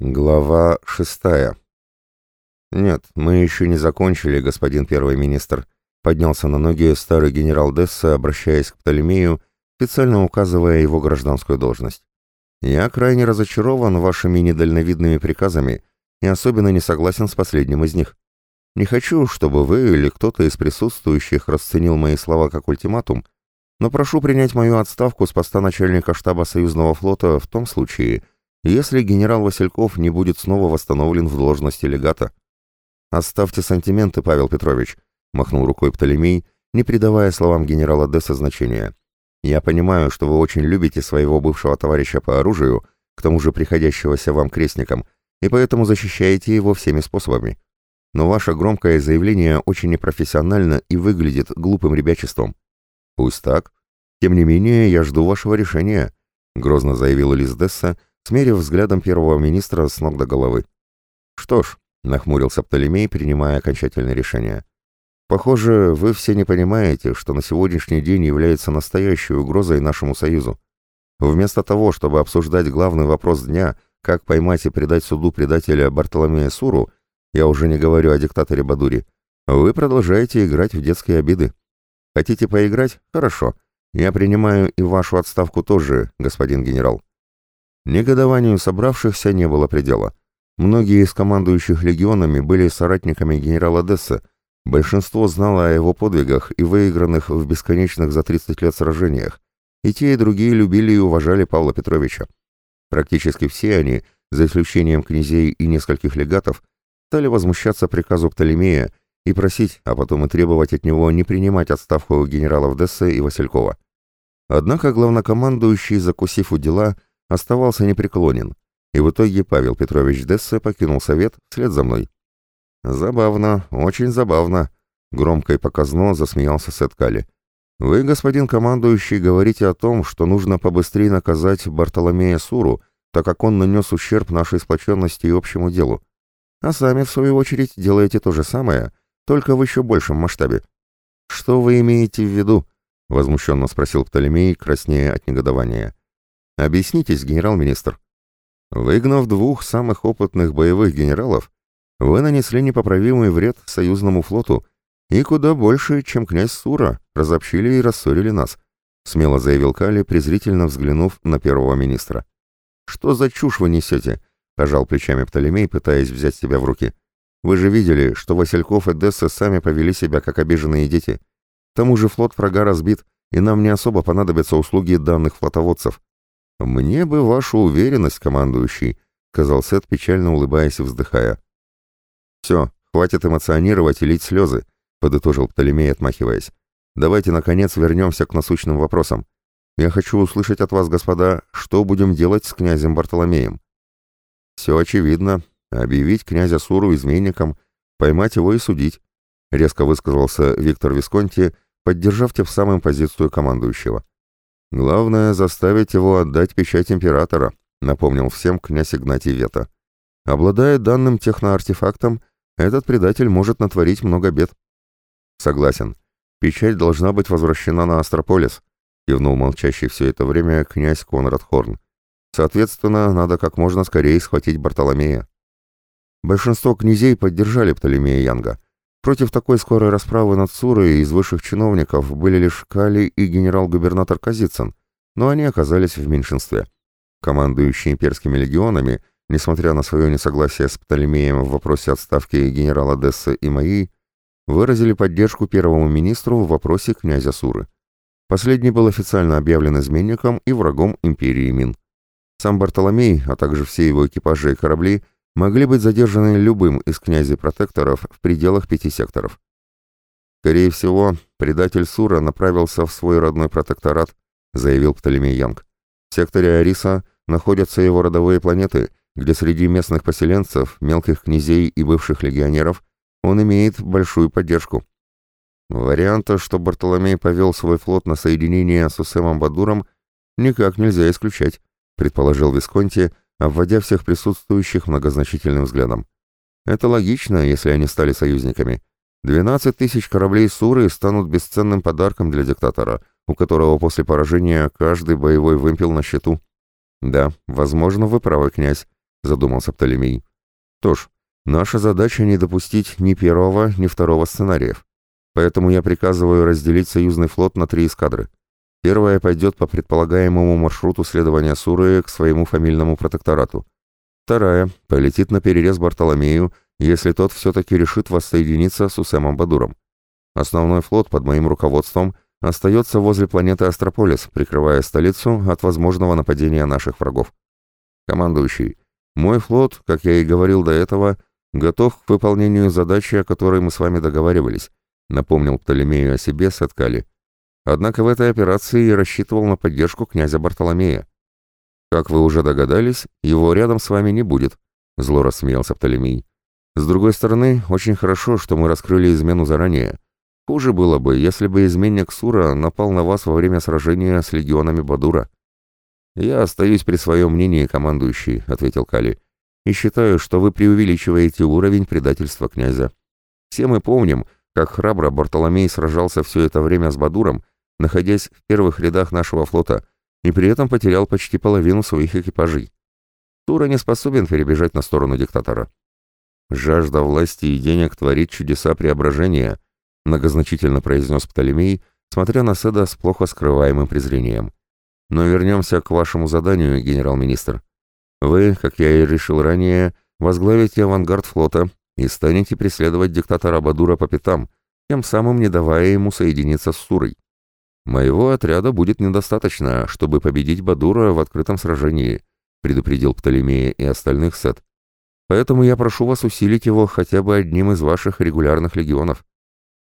Глава шестая. «Нет, мы еще не закончили, господин первый министр», — поднялся на ноги старый генерал Десса, обращаясь к Птолемею, специально указывая его гражданскую должность. «Я крайне разочарован вашими недальновидными приказами и особенно не согласен с последним из них. Не хочу, чтобы вы или кто-то из присутствующих расценил мои слова как ультиматум, но прошу принять мою отставку с поста начальника штаба Союзного флота в том случае, если генерал Васильков не будет снова восстановлен в должности легата. «Оставьте сантименты, Павел Петрович», — махнул рукой Птолемей, не придавая словам генерала Десса значения. «Я понимаю, что вы очень любите своего бывшего товарища по оружию, к тому же приходящегося вам крестником, и поэтому защищаете его всеми способами. Но ваше громкое заявление очень непрофессионально и выглядит глупым ребячеством». «Пусть так. Тем не менее, я жду вашего решения», — грозно заявил Лиз Десса, — смерив взглядом первого министра с ног до головы. «Что ж», — нахмурился Птолемей, принимая окончательное решение, «похоже, вы все не понимаете, что на сегодняшний день является настоящей угрозой нашему союзу. Вместо того, чтобы обсуждать главный вопрос дня, как поймать и предать суду предателя Бартоломея Суру, я уже не говорю о диктаторе Бадури, вы продолжаете играть в детские обиды. Хотите поиграть? Хорошо. Я принимаю и вашу отставку тоже, господин генерал. Негодованию собравшихся не было предела. Многие из командующих легионами были соратниками генерала Десса, большинство знало о его подвигах и выигранных в бесконечных за 30 лет сражениях, и те и другие любили и уважали Павла Петровича. Практически все они, за исключением князей и нескольких легатов, стали возмущаться приказу Птолемея и просить, а потом и требовать от него не принимать отставку генералов Десса и Василькова. Однако главнокомандующий, закусив у дела, оставался непреклонен, и в итоге Павел Петрович Дессе покинул совет вслед за мной. «Забавно, очень забавно», — громко и показно засмеялся Сеткали. «Вы, господин командующий, говорите о том, что нужно побыстрее наказать Бартоломея Суру, так как он нанес ущерб нашей сплоченности и общему делу. А сами, в свою очередь, делаете то же самое, только в еще большем масштабе. Что вы имеете в виду?» — возмущенно спросил Птолемей, краснея от негодования. Объяснитесь, генерал-министр. Выгнав двух самых опытных боевых генералов, вы нанесли непоправимый вред союзному флоту и куда больше, чем князь Сура, разобщили и рассорили нас, смело заявил Кали, презрительно взглянув на первого министра. Что за чушь вы несете? пожал плечами Птолемей, пытаясь взять себя в руки. Вы же видели, что Васильков и Десса сами повели себя как обиженные дети. К тому же флот врага разбит, и нам не особо понадобятся услуги данных флотоводцев. «Мне бы вашу уверенность, командующий», — сказал Сет, печально улыбаясь и вздыхая. «Все, хватит эмоционировать и лить слезы», — подытожил Птолемей, отмахиваясь. «Давайте, наконец, вернемся к насущным вопросам. Я хочу услышать от вас, господа, что будем делать с князем Бартоломеем». «Все очевидно. Объявить князя Суру изменником, поймать его и судить», — резко высказался Виктор Висконти, поддержав тем самым позицию командующего. Главное — заставить его отдать печать императора, напомнил всем князь Игнатий Вета. Обладая данным техноартефактом, этот предатель может натворить много бед. Согласен. Печать должна быть возвращена на Астрополис, кивнул молчащий все это время князь Конрад Хорн. Соответственно, надо как можно скорее схватить Бартоломея. Большинство князей поддержали Птолемея Янга — Против такой скорой расправы над Сурой из высших чиновников были лишь Кали и генерал-губернатор Казицын, но они оказались в меньшинстве. Командующие имперскими легионами, несмотря на свое несогласие с Птолемеем в вопросе отставки генерала Десса и моей, выразили поддержку первому министру в вопросе князя Суры. Последний был официально объявлен изменником и врагом империи Мин. Сам Бартоломей, а также все его экипажи и корабли могли быть задержаны любым из князей-протекторов в пределах пяти секторов. «Скорее всего, предатель Сура направился в свой родной протекторат», заявил Птолемей Янг. «В секторе Ариса находятся его родовые планеты, где среди местных поселенцев, мелких князей и бывших легионеров он имеет большую поддержку. Варианта, что Бартоломей повел свой флот на соединение с Усемом Бадуром, никак нельзя исключать, предположил Висконти, обводя всех присутствующих многозначительным взглядом. Это логично, если они стали союзниками. 12 тысяч кораблей Суры станут бесценным подарком для диктатора, у которого после поражения каждый боевой вымпел на счету. Да, возможно, вы правы, князь, задумался Птолемей. Что ж, наша задача не допустить ни первого, ни второго сценариев. Поэтому я приказываю разделить союзный флот на три эскадры. Первая пойдет по предполагаемому маршруту следования Суры к своему фамильному протекторату. Вторая полетит на перерез Бартоломею, если тот все-таки решит воссоединиться с Усемом Бадуром. Основной флот под моим руководством остается возле планеты Астрополис, прикрывая столицу от возможного нападения наших врагов. Командующий, мой флот, как я и говорил до этого, готов к выполнению задачи, о которой мы с вами договаривались, напомнил Птолемею о себе Сеткали. Однако в этой операции я рассчитывал на поддержку князя Бартоломея. Как вы уже догадались, его рядом с вами не будет, зло рассмеялся Птолемей. С другой стороны, очень хорошо, что мы раскрыли измену заранее. Хуже было бы, если бы изменник Сура напал на вас во время сражения с легионами Бадура. «Я остаюсь при своем мнении, командующий», — ответил Кали, «и считаю, что вы преувеличиваете уровень предательства князя. Все мы помним, как храбро Бартоломей сражался все это время с Бадуром, находясь в первых рядах нашего флота, и при этом потерял почти половину своих экипажей. Тура не способен перебежать на сторону диктатора. Жажда власти и денег творит чудеса преображения, многозначительно произнес Птолемей, смотря на Седа с плохо скрываемым презрением. Но вернемся к вашему заданию, генерал-министр. Вы, как я и решил ранее, возглавите авангард флота и станете преследовать диктатора Бадура по пятам, тем самым не давая ему соединиться с Сурой. Моего отряда будет недостаточно, чтобы победить Бадура в открытом сражении, предупредил Птолемея и остальных Сет. Поэтому я прошу вас усилить его хотя бы одним из ваших регулярных легионов.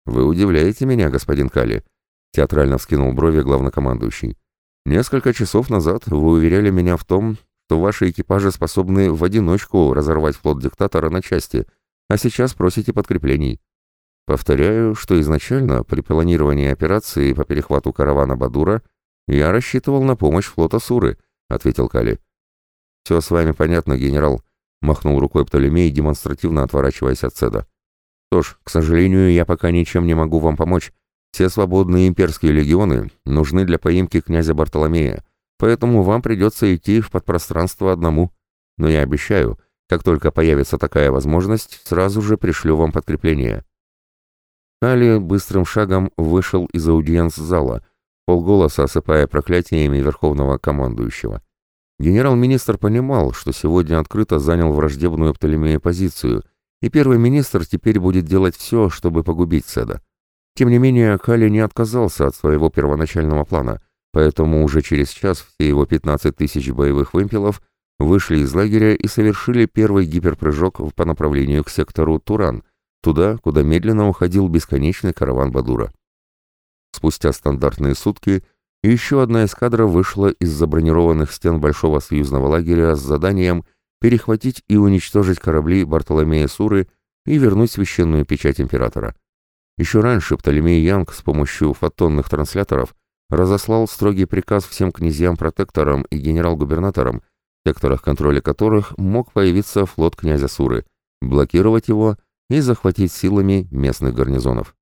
Вы удивляете меня, господин Кали, театрально вскинул брови главнокомандующий. Несколько часов назад вы уверяли меня в том, что ваши экипажи способны в одиночку разорвать флот диктатора на части, а сейчас просите подкреплений. Повторяю, что изначально при планировании операции по перехвату каравана Бадура я рассчитывал на помощь флота Суры, ответил Кали. Все с вами понятно, генерал, махнул рукой Птолемей, демонстративно отворачиваясь от Седа. Что ж, к сожалению, я пока ничем не могу вам помочь, все свободные имперские легионы нужны для поимки князя Бартоломея, поэтому вам придется идти в подпространство одному. Но я обещаю, как только появится такая возможность, сразу же пришлю вам подкрепление». Али быстрым шагом вышел из аудиенц-зала, полголоса осыпая проклятиями верховного командующего. Генерал-министр понимал, что сегодня открыто занял враждебную Птолемея позицию, и первый министр теперь будет делать все, чтобы погубить Седа. Тем не менее, Кали не отказался от своего первоначального плана, поэтому уже через час все его 15 тысяч боевых вымпелов вышли из лагеря и совершили первый гиперпрыжок по направлению к сектору Туран, туда, куда медленно уходил бесконечный караван Бадура. Спустя стандартные сутки еще одна эскадра вышла из забронированных стен Большого союзного лагеря с заданием перехватить и уничтожить корабли Бартоломея Суры и вернуть священную печать императора. Еще раньше Птолемей Янг с помощью фотонных трансляторов разослал строгий приказ всем князьям-протекторам и генерал-губернаторам, секторах контроля которых мог появиться флот князя Суры, блокировать его и захватить силами местных гарнизонов.